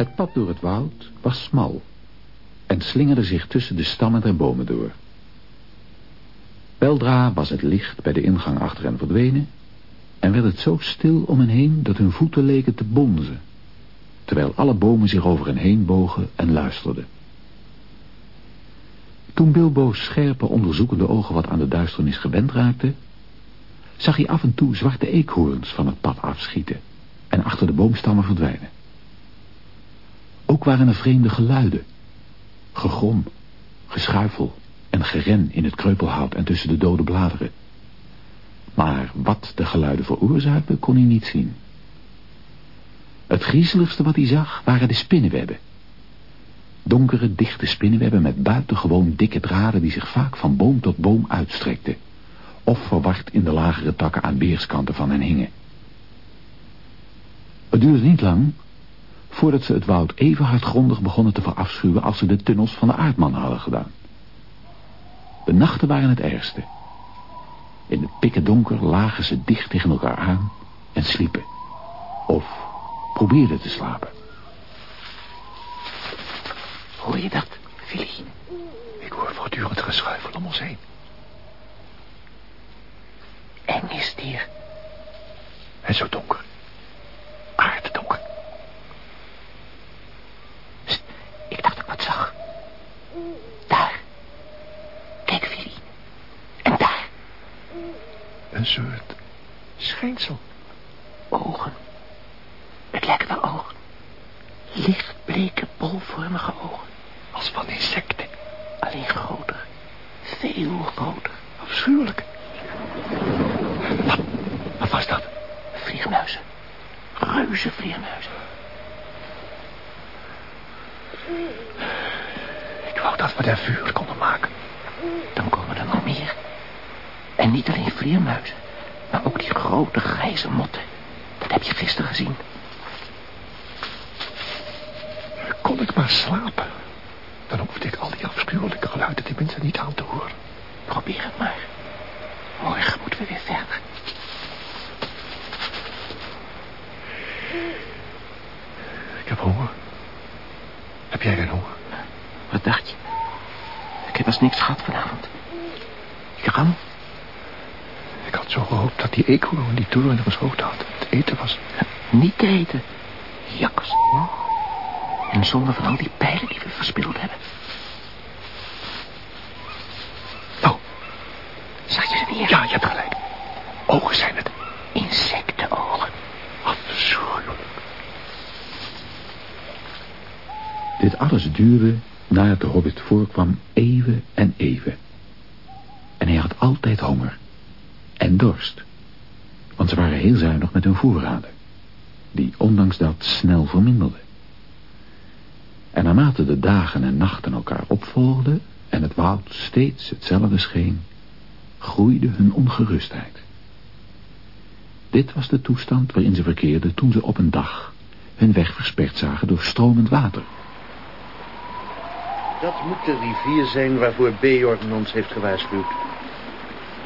Het pad door het woud was smal en slingerde zich tussen de stammen der bomen door. Weldra was het licht bij de ingang achter hen verdwenen en werd het zo stil om hen heen dat hun voeten leken te bonzen, terwijl alle bomen zich over hen heen bogen en luisterden. Toen Bilbo's scherpe, onderzoekende ogen wat aan de duisternis gewend raakten, zag hij af en toe zwarte eekhoorns van het pad afschieten en achter de boomstammen verdwijnen. Ook waren er vreemde geluiden, gegrom, geschuifel en geren in het kreupelhout en tussen de dode bladeren. Maar wat de geluiden veroorzaakten, kon hij niet zien. Het griezeligste wat hij zag, waren de spinnenwebben. Donkere, dichte spinnenwebben met buitengewoon dikke draden die zich vaak van boom tot boom uitstrekten. Of verward in de lagere takken aan weerskanten van hen hingen. Het duurde niet lang voordat ze het woud even hardgrondig begonnen te verafschuwen als ze de tunnels van de aardman hadden gedaan. De nachten waren het ergste. In het pikken donker lagen ze dicht tegen elkaar aan en sliepen. Of probeerden te slapen. Hoor je dat, Willy? Ik hoor voortdurend geschuifel om ons heen. Eng is het hier. En zo donker. Aarddonker. Sst, ik dacht ik wat zag. Daar. Kijk, Willy. En daar. Een soort schijnsel. Ogen. Het lijken wel ogen. Lichtbleke, bolvormige ogen. Als van insecten. Alleen groter. Veel groter. Afschuwelijk. Wat, wat was dat? Vleermuizen. Reuze vleermuizen. Ik wou dat we daar vuur konden maken. Dan komen er nog meer. En niet alleen vleermuizen, maar ook die grote grijze motten. Dat heb je gisteren gezien. Kon ik maar slapen. Dan hoefde ik al die afschuwelijke geluiden tenminste niet aan te horen. Probeer het maar. Morgen moeten we weer verder. Ik heb honger. Heb jij geen honger? Wat dacht je? Ik heb als niks gehad vanavond. Ik kan. Zo gehoopt dat die eekhoorn die toren geschoten had. Het eten was. Niet te eten. Jakkers. En zonder van al die pijlen die we verspild hebben. Oh, Zag je ze weer? ja, je hebt gelijk. Ogen zijn het. Insectenogen. Afschuwelijk. Dit alles duurde, na het de hobbit voorkwam, even en even. En hij had altijd honger. Dorst. Want ze waren heel zuinig met hun voorraden. Die ondanks dat snel verminderden. En naarmate de dagen en nachten elkaar opvolgden... en het woud steeds hetzelfde scheen... groeide hun ongerustheid. Dit was de toestand waarin ze verkeerden toen ze op een dag... hun weg versperd zagen door stromend water... Dat moet de rivier zijn waarvoor Beorn ons heeft gewaarschuwd.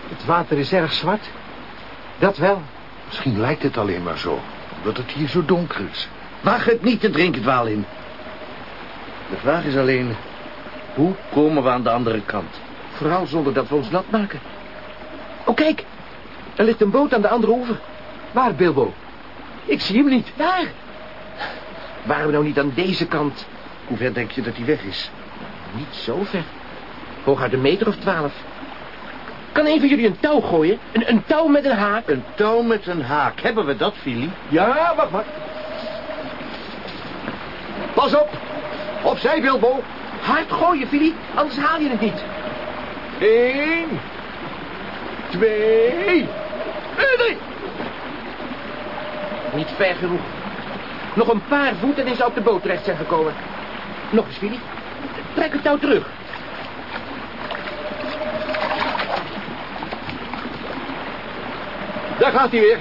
Het water is erg zwart. Dat wel. Misschien lijkt het alleen maar zo, omdat het hier zo donker is. Waag het niet te drinken, Dwaalin. De vraag is alleen, hoe komen we aan de andere kant? Vooral zonder dat we ons nat maken. Oh, kijk. Er ligt een boot aan de andere oever. Waar, Bilbo? Ik zie hem niet. Daar. Waren we nou niet aan deze kant? Hoe ver denk je dat hij weg is? Niet zo ver. Hooguit een meter of twaalf. Kan een van jullie een touw gooien? Een, een touw met een haak? Een touw met een haak. Hebben we dat, Fili? Ja, wacht maar. Pas op! Opzij, Bilbo! Hard gooien, Filly, anders haal je het niet. Eén, twee, drie. Niet ver genoeg. Nog een paar voet en hij zou op de boot terecht zijn gekomen. Nog eens, Filly. Trek het touw terug. Gaat hij weer.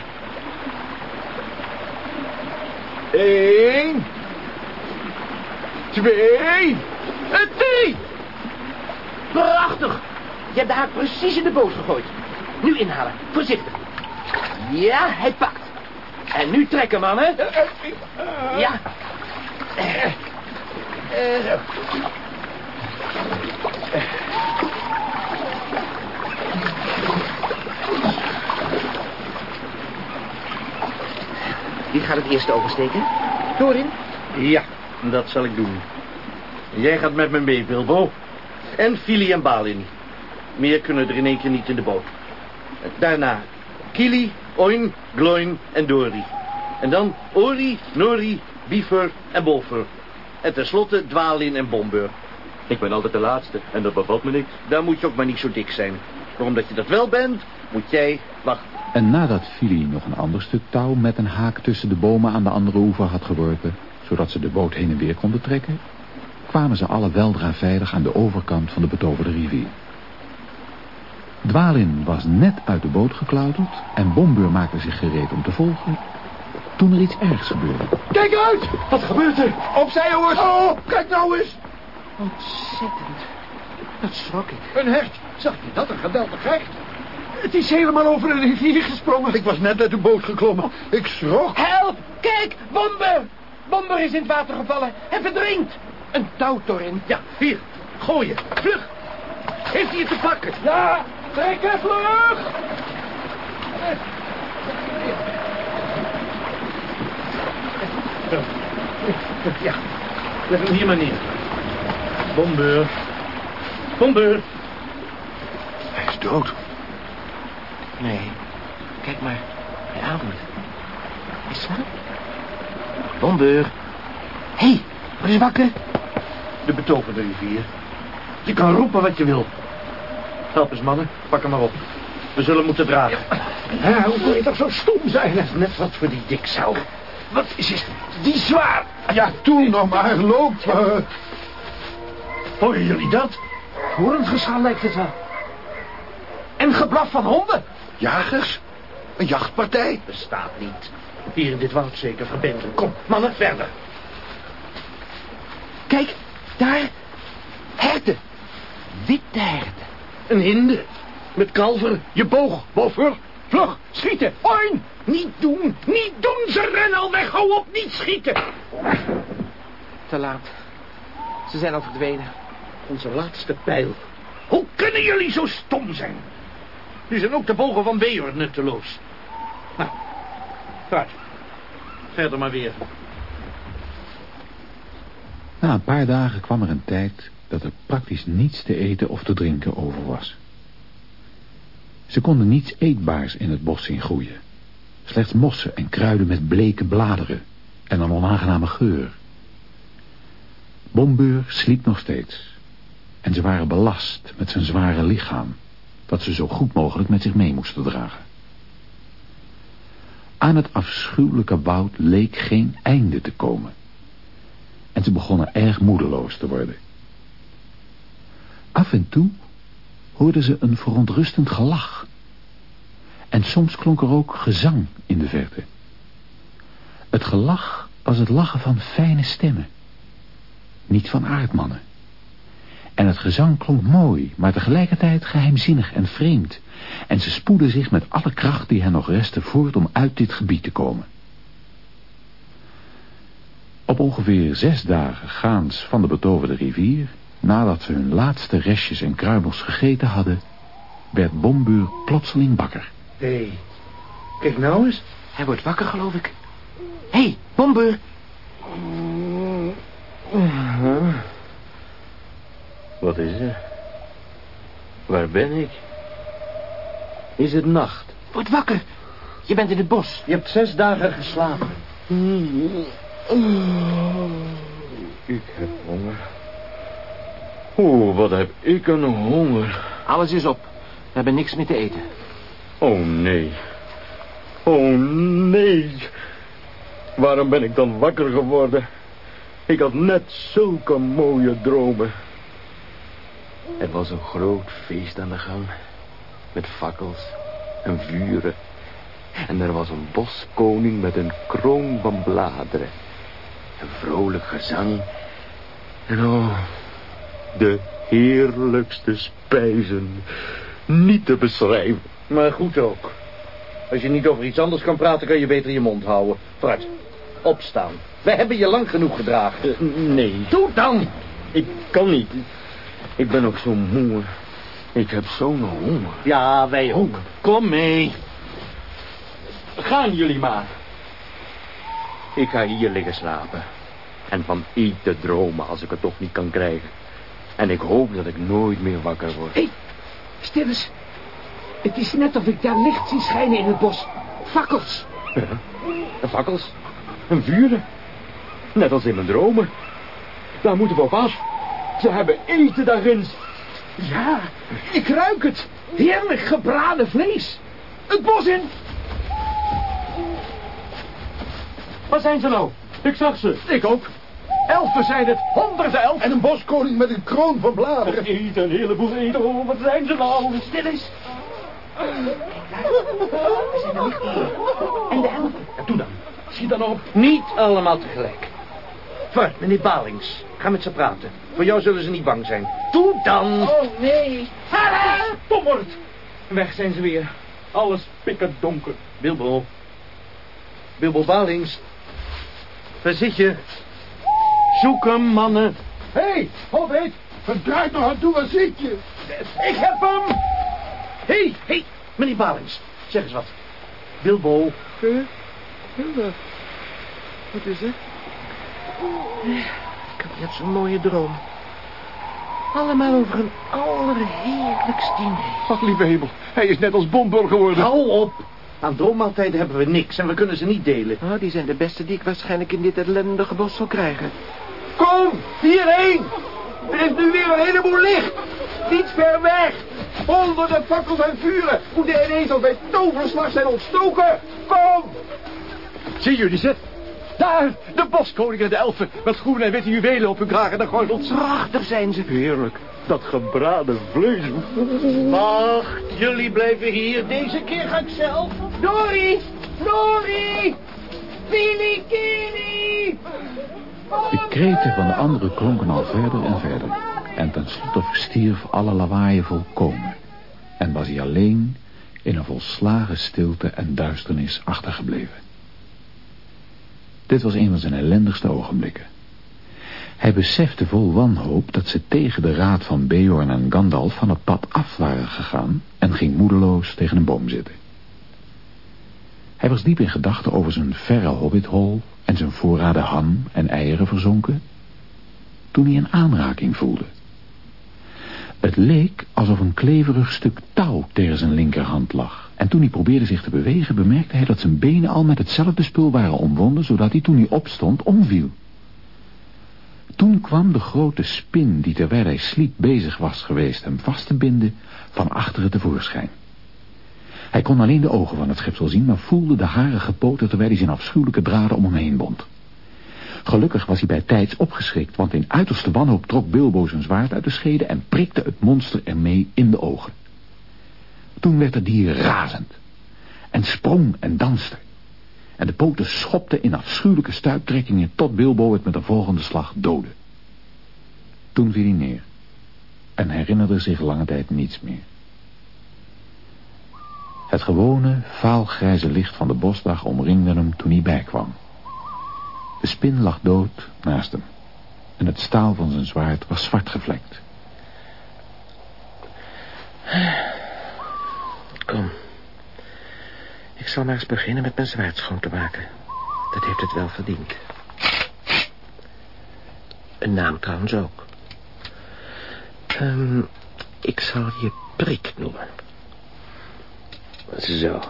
Eén, twee, en drie. Prachtig. Je hebt de haak precies in de boot gegooid. Nu inhalen. Voorzichtig. Ja, hij pakt. En nu trekken, mannen. Ja. zo. Wie gaat het eerst oversteken? Dorin? Ja, dat zal ik doen. Jij gaat met me mee, Bilbo. En Fili en Balin. Meer kunnen er in één keer niet in de boot. Daarna Kili, Oin, Gloin en Dori. En dan Ori, Nori, Biefer en Bolfer. En tenslotte Dwalin en Bombur. Ik ben altijd de laatste en dat bevalt me niks. Daar moet je ook maar niet zo dik zijn. Maar omdat je dat wel bent, moet jij wachten. En nadat Fili nog een ander stuk touw met een haak tussen de bomen aan de andere oever had geworpen, zodat ze de boot heen en weer konden trekken, kwamen ze alle weldra veilig aan de overkant van de betoverde rivier. Dwalin was net uit de boot geklauterd en Bombeur maakte zich gereed om te volgen, toen er iets ergs gebeurde. Kijk uit! Wat gebeurt er? Opzij, jongens! Oh, kijk nou eens! Ontzettend. Dat schrok ik. Een hert. Zag je dat? Een geweldig hert. Het is helemaal over de rivier gesprongen. Ik was net uit de boot geklommen. Ik schrok. Help! Kijk! Bomber! Bomber is in het water gevallen en verdrinkt. Een touw, Torin. Ja, hier. Gooien. Vlug. Heeft hij het te pakken? Ja! Trekken, vlug! Ja. Leg hem hier maar neer. Bombeur. Bombeur. Hij is dood. Nee. Kijk maar. Hij ademt. Hij slaapt. Bombeur. Hé, hey, wat is wakker? De betoverde rivier. Je kan roepen wat je wil. Help eens, mannen. Pak hem maar op. We zullen moeten dragen. Hè, hoe kon je toch zo stom zijn? Dat is net wat voor die dikzouw. Wat is het? Die zwaar. Ja, toen nog maar. Loop. eh. Horen jullie dat? Hoorngeschal lijkt het wel. En geblaf van honden. Jagers? Een jachtpartij? Bestaat niet. Hier in dit woud zeker verbenden. Kom, mannen, verder. Kijk, daar. Herten. Witte herten. Een hinde. Met kalveren. Je boog. Boffer, vlug, schieten. Oin! Niet doen. Niet doen. Ze rennen al weg. Hou op. Niet schieten. Te laat. Ze zijn al verdwenen. Onze laatste pijl. Hoe kunnen jullie zo stom zijn? Nu zijn ook de bogen van Weor nutteloos. Nou, vooruit. Verder maar weer. Na een paar dagen kwam er een tijd dat er praktisch niets te eten of te drinken over was. Ze konden niets eetbaars in het bos zien groeien. Slechts mossen en kruiden met bleke bladeren en een onaangename geur. Bombeur sliep nog steeds. En ze waren belast met zijn zware lichaam, dat ze zo goed mogelijk met zich mee moesten dragen. Aan het afschuwelijke woud leek geen einde te komen. En ze begonnen erg moedeloos te worden. Af en toe hoorden ze een verontrustend gelach. En soms klonk er ook gezang in de verte. Het gelach was het lachen van fijne stemmen. Niet van aardmannen. En het gezang klonk mooi, maar tegelijkertijd geheimzinnig en vreemd. En ze spoedden zich met alle kracht die hen nog restte voort om uit dit gebied te komen. Op ongeveer zes dagen gaans van de betoverde rivier, nadat ze hun laatste restjes en kruimels gegeten hadden, werd Bombuur plotseling wakker. Hé, hey, kijk nou eens. Hij wordt wakker, geloof ik. Hé, hey, Bombeur. Wat is er? Waar ben ik? Is het nacht? Word wakker. Je bent in het bos. Je hebt zes dagen geslapen. Ik heb honger. Oeh, wat heb ik een honger. Alles is op. We hebben niks meer te eten. Oh nee. Oh nee. Waarom ben ik dan wakker geworden? Ik had net zulke mooie dromen. Er was een groot feest aan de gang. Met fakkels en vuren. En er was een boskoning met een kroon van bladeren. Een vrolijk gezang. En oh, de heerlijkste spijzen. Niet te beschrijven. Maar goed ook. Als je niet over iets anders kan praten, kan je beter je mond houden. Vooruit. Opstaan. Wij hebben je lang genoeg gedragen. Nee, Doe dan! ik kan niet. Ik ben ook zo moe. Ik heb zo'n honger. Ja, wij ook. Kom mee. Gaan jullie maar. Ik ga hier liggen slapen. En van eten dromen als ik het toch niet kan krijgen. En ik hoop dat ik nooit meer wakker word. Hé, hey, stil eens. Het is net of ik daar licht zie schijnen in het bos. Fakkels. Ja, fakkels. En vuren. Net als in mijn dromen. Daar moeten we op af. Ze hebben eten daarin. Ja, ik ruik het. Heerlijk gebraden vlees. Het bos in. Waar zijn ze nou? Ik zag ze. Ik ook. Elfen zijn het. Honderden elfen. En een boskoning met een kroon van bladeren. Eten, een heleboel eten. Oh, wat zijn ze nou? Stil eens. Zijn lichten. En de elfen. Ja, doe dan. Schiet dan op. Niet allemaal tegelijk. Vaart, meneer Balings. Ga met ze praten. Voor jou zullen ze niet bang zijn. Doe dan. Oh, nee. Pommerd. Weg zijn ze weer. Alles pikken donker. Bilbo. Bilbo Balings. Waar zit je? Zoek hem, mannen. Hé, hey, Hobbit. Verdraait nog aan toe, waar zit je? Ik heb hem! Hé, hey, hé, hey, meneer Balings. Zeg eens wat. Bilbo. Wat is het? Ik had net zo'n mooie droom. Allemaal over een allerheerlijkst diner. Ach, lieve hemel. Hij is net als Bomber geworden. Hou op. Aan droommaaltijden hebben we niks en we kunnen ze niet delen. Oh, die zijn de beste die ik waarschijnlijk in dit ellendige bos zal krijgen. Kom, hierheen. Er is nu weer een heleboel licht. Niet ver weg. Honderden fakkels en vuren moeten ineens als bij toverslag zijn ontstoken. Kom. Zien jullie ze? Daar, de boskoning en de elfen met groene en witte juwelen op hun kraag en de gordels. Prachtig zijn ze. Heerlijk. Dat gebraden vlees. Wacht, jullie blijven hier. Deze keer ga ik zelf. Dori, Dori, Willy Kili. De kreten van de anderen klonken al verder en verder. En tenslotte verstierf alle lawaaien volkomen. En was hij alleen in een volslagen stilte en duisternis achtergebleven. Dit was een van zijn ellendigste ogenblikken. Hij besefte vol wanhoop dat ze tegen de raad van Beorn en Gandalf van het pad af waren gegaan en ging moedeloos tegen een boom zitten. Hij was diep in gedachten over zijn verre hobbithol en zijn voorraden ham en eieren verzonken, toen hij een aanraking voelde. Het leek alsof een kleverig stuk touw tegen zijn linkerhand lag. En toen hij probeerde zich te bewegen, bemerkte hij dat zijn benen al met hetzelfde spul waren omwonden, zodat hij toen hij opstond omviel. Toen kwam de grote spin, die terwijl hij sliep bezig was geweest hem vast te binden, van achteren tevoorschijn. Hij kon alleen de ogen van het schepsel zien, maar voelde de harige poten terwijl hij zijn afschuwelijke draden om hem heen bond. Gelukkig was hij bij tijds opgeschrikt, want in uiterste wanhoop trok Bilbo zijn zwaard uit de schede en prikte het monster ermee in de ogen. Toen werd het dier razend en sprong en danste. En de poten schopten in afschuwelijke stuiptrekkingen tot Bilbo het met een volgende slag doodde. Toen viel hij neer en herinnerde zich lange tijd niets meer. Het gewone, vaalgrijze licht van de bosdag omringde hem toen hij bijkwam. De spin lag dood naast hem. En het staal van zijn zwaard was zwart gevlekt. Kom. Ik zal maar eens beginnen met mijn zwaard schoon te maken. Dat heeft het wel verdiend. Een naam trouwens ook. Um, ik zal je prik noemen. Zo.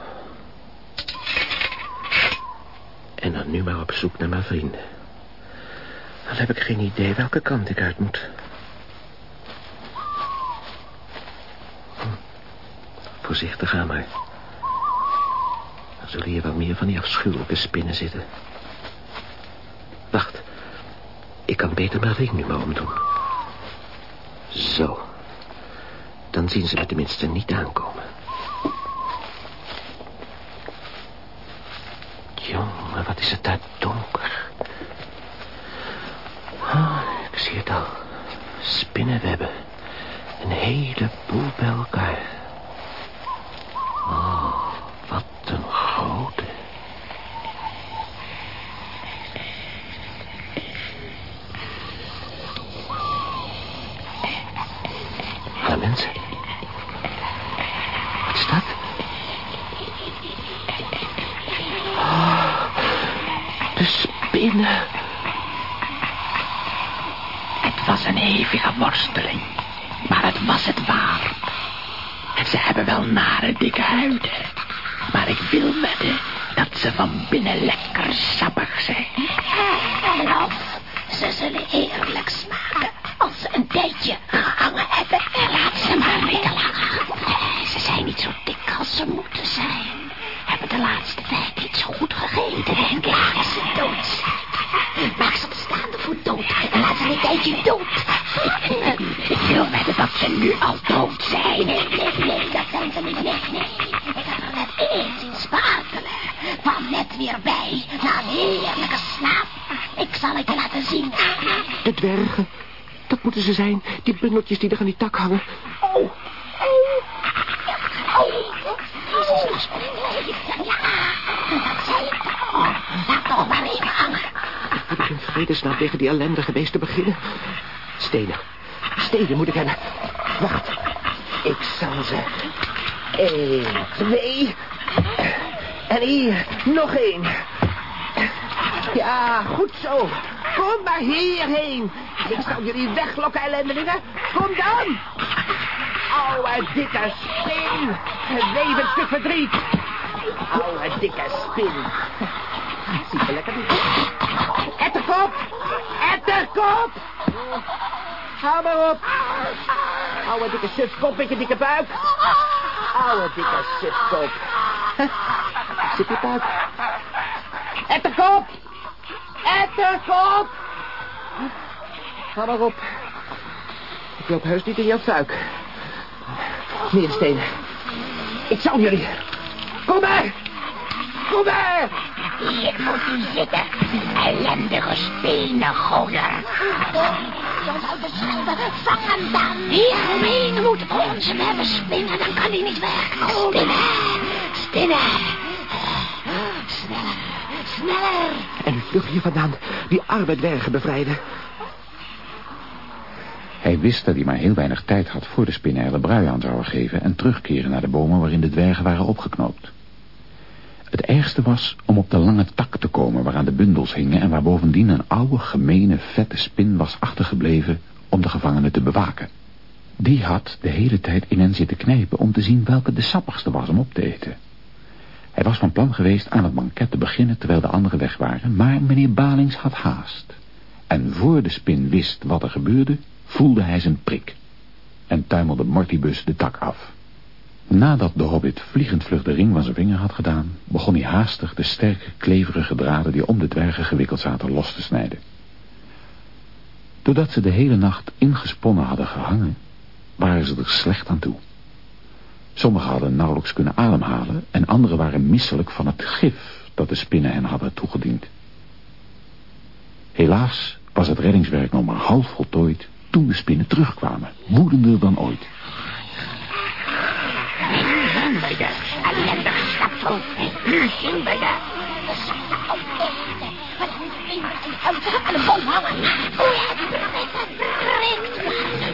En dan nu maar op zoek naar mijn vrienden. Dan heb ik geen idee welke kant ik uit moet. Hm. Voorzichtig aan maar. Dan zullen hier wel meer van die afschuwelijke spinnen zitten. Wacht. Ik kan beter mijn ring nu maar omdoen. Zo. Dan zien ze me tenminste niet aankomen. Wat is het daar donker. Oh, ik zie het al. Spinnenwebben. Een heleboel bij elkaar. Tijdje gehangen hebben. Laat ze maar lang. Ze zijn niet zo dik als ze moeten zijn. Hebben de laatste tijd niet zo goed gegeten en laten ze dood. Maak ze op staande voet dood en laat ze een tijdje dood. Ik wil wedden dat ze nu al dood zijn. Nee, nee, nee, dat zijn ze niet. Nee, nee. Ik heb er net één zien sparkelen. Kwam net weer bij na een heerlijke slaap. Ik zal het je laten zien. De dwergen. Moeten ze zijn. Die bundeltjes die er aan die tak hangen. Oh, oh, oh. Toch maar vredesnaam tegen die ellendige beest te beginnen? Stenen. Stenen moet ik hebben. Wacht. Ik zal ze... Eén, twee... En hier, nog één. Ja, goed zo. Kom maar hierheen. Ik zal jullie weglokken, ellendelingen. Kom dan. Oude dikke spin. Levend stuk verdriet. Oude dikke spin. Ziet er lekker uit. Etterkop! Etterkop! Hou maar op. Oude dikke sufkop je dikke buik. Oude dikke sufkop. Zit je buik. Etterkop! Etterkop! Hou maar op. Ik loop heus niet in jouw fuik. Neerstenen. Ik zal jullie. Kom maar! Kom maar! Hier moet u zitten. Ellendige stenen gooier. Jan uit de schelde. Vang hem dan. Hieromheen moet ons hem hebben spinnen. Dan kan hij niet weg. Spinnen. Spinnen. Sneller. En vlug hier vandaan. Die arme dwergen bevrijden. Hij wist dat hij maar heel weinig tijd had voor de spinnen brui aan zouden geven... en terugkeren naar de bomen waarin de dwergen waren opgeknoopt. Het ergste was om op de lange tak te komen waaraan de bundels hingen... en waar bovendien een oude, gemene, vette spin was achtergebleven om de gevangenen te bewaken. Die had de hele tijd in hen zitten knijpen om te zien welke de sappigste was om op te eten. Hij was van plan geweest aan het banket te beginnen terwijl de anderen weg waren... maar meneer Balings had haast. En voor de spin wist wat er gebeurde, voelde hij zijn prik. En tuimelde Mortibus de tak af. Nadat de hobbit vliegend vlug de ring van zijn vinger had gedaan... begon hij haastig de sterke, kleverige draden die om de dwergen gewikkeld zaten los te snijden. Doordat ze de hele nacht ingesponnen hadden gehangen... waren ze er slecht aan toe. Sommigen hadden nauwelijks kunnen ademhalen... en anderen waren misselijk van het gif dat de spinnen hen hadden toegediend. Helaas was het reddingswerk nog maar half voltooid... toen de spinnen terugkwamen, woedender dan ooit. Nu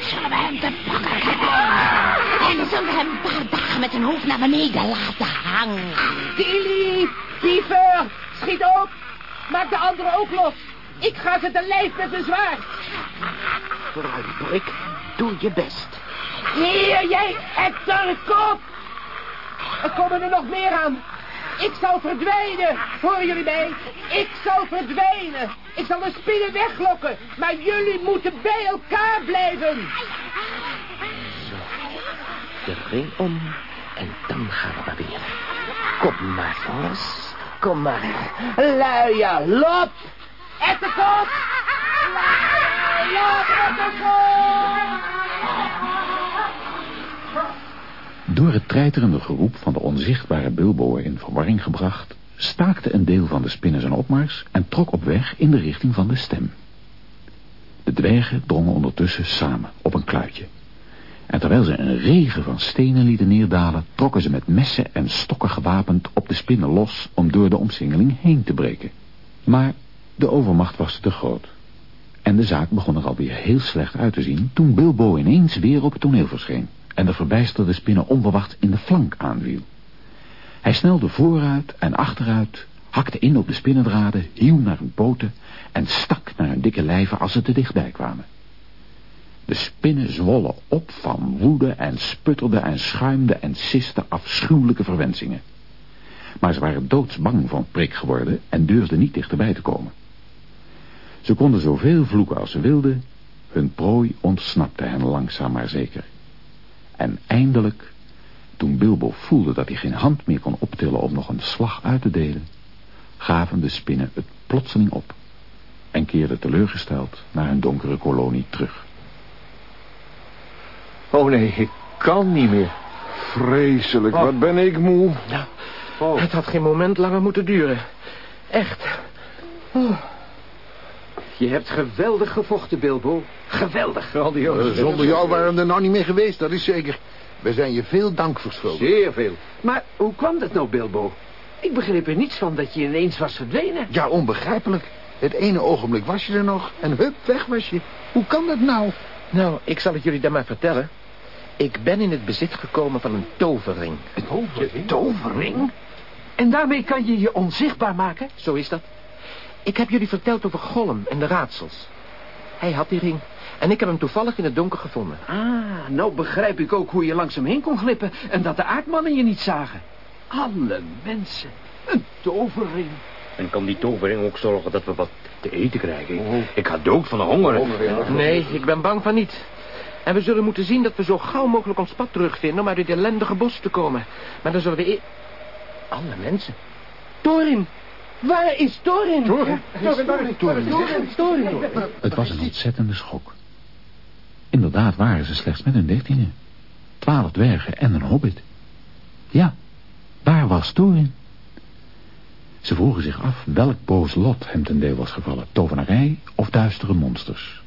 zullen we hem te pakken. En zullen we hem een paar dagen met zijn hoofd naar beneden laten hangen. Tilly, Piever, schiet op. Maak de anderen ook los. Ik ga ze te lijf met mijn zwaard. Vooruit, Brik. Doe je best. Hier, jij etterkop. Er komen er nog meer aan. Ik zal verdwijnen. Horen jullie mij? Ik zal verdwijnen. Ik zal de spinnen weglokken. Maar jullie moeten bij elkaar blijven. De ring om. En dan gaan we proberen. Kom maar, Vos. Kom maar. Luie lop. Lop, etterkop. Door het treiterende geroep van de onzichtbare Bilbo in verwarring gebracht... staakte een deel van de spinnen zijn opmars en trok op weg in de richting van de stem. De dwergen drongen ondertussen samen op een kluitje. En terwijl ze een regen van stenen lieten neerdalen... trokken ze met messen en stokken gewapend op de spinnen los... om door de omsingeling heen te breken. Maar de overmacht was te groot. En de zaak begon er alweer heel slecht uit te zien... toen Bilbo ineens weer op het toneel verscheen en de verbijsterde spinnen onverwacht in de flank aanviel. Hij snelde vooruit en achteruit, hakte in op de spinnendraden, hieuw naar hun poten en stak naar hun dikke lijven als ze te dichtbij kwamen. De spinnen zwollen op van woede en sputterden en schuimden en sisten afschuwelijke verwensingen. Maar ze waren doodsbang van prik geworden en durfden niet dichterbij te komen. Ze konden zoveel vloeken als ze wilden, hun prooi ontsnapte hen langzaam maar zeker. En eindelijk, toen Bilbo voelde dat hij geen hand meer kon optillen om nog een slag uit te delen, gaven de spinnen het plotseling op en keerden teleurgesteld naar hun donkere kolonie terug. Oh nee, ik kan niet meer. Vreselijk, wat ben ik moe. Nou, Oh. het had geen moment langer moeten duren. Echt. Oh. Je hebt geweldig gevochten, Bilbo. Geweldig. Eh, Grandioos. Zonder jou waren we er nou niet meer geweest, dat is zeker. We zijn je veel dank verschuldigd. Zeer veel. Maar hoe kwam dat nou, Bilbo? Ik begreep er niets van dat je ineens was verdwenen. Ja, onbegrijpelijk. Het ene ogenblik was je er nog en hup, weg was je. Hoe kan dat nou? Nou, ik zal het jullie dan maar vertellen. Ik ben in het bezit gekomen van een tovering. Tovering? Tovering? En daarmee kan je je onzichtbaar maken? Zo is dat. Ik heb jullie verteld over Gollum en de raadsels. Hij had die ring. En ik heb hem toevallig in het donker gevonden. Ah, nou begrijp ik ook hoe je langs hem heen kon glippen... en dat de aardmannen je niet zagen. Alle mensen. Een tovering. En kan die tovering ook zorgen dat we wat te eten krijgen? Ik ga dood van de honger. Nee, ik ben bang van niet. En we zullen moeten zien dat we zo gauw mogelijk ons pad terugvinden... om uit dit ellendige bos te komen. Maar dan zullen we... E Alle mensen. Torin! Waar is Torin? Torin? Torin, Torin, Torin. Het was een ontzettende schok. Inderdaad waren ze slechts met hun dertiende. Twaalf dwergen en een hobbit. Ja, waar was Thorin? Ze vroegen zich af welk boos lot hem ten deel was gevallen. Tovenarij of duistere monsters.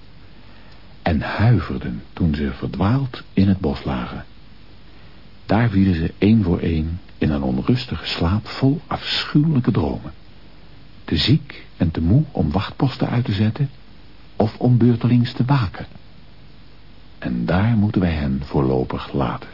En huiverden toen ze verdwaald in het bos lagen. Daar vielen ze één voor één in een onrustige slaap vol afschuwelijke dromen. Te ziek en te moe om wachtposten uit te zetten of om beurtelings te waken. En daar moeten wij hen voorlopig laten.